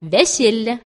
веселье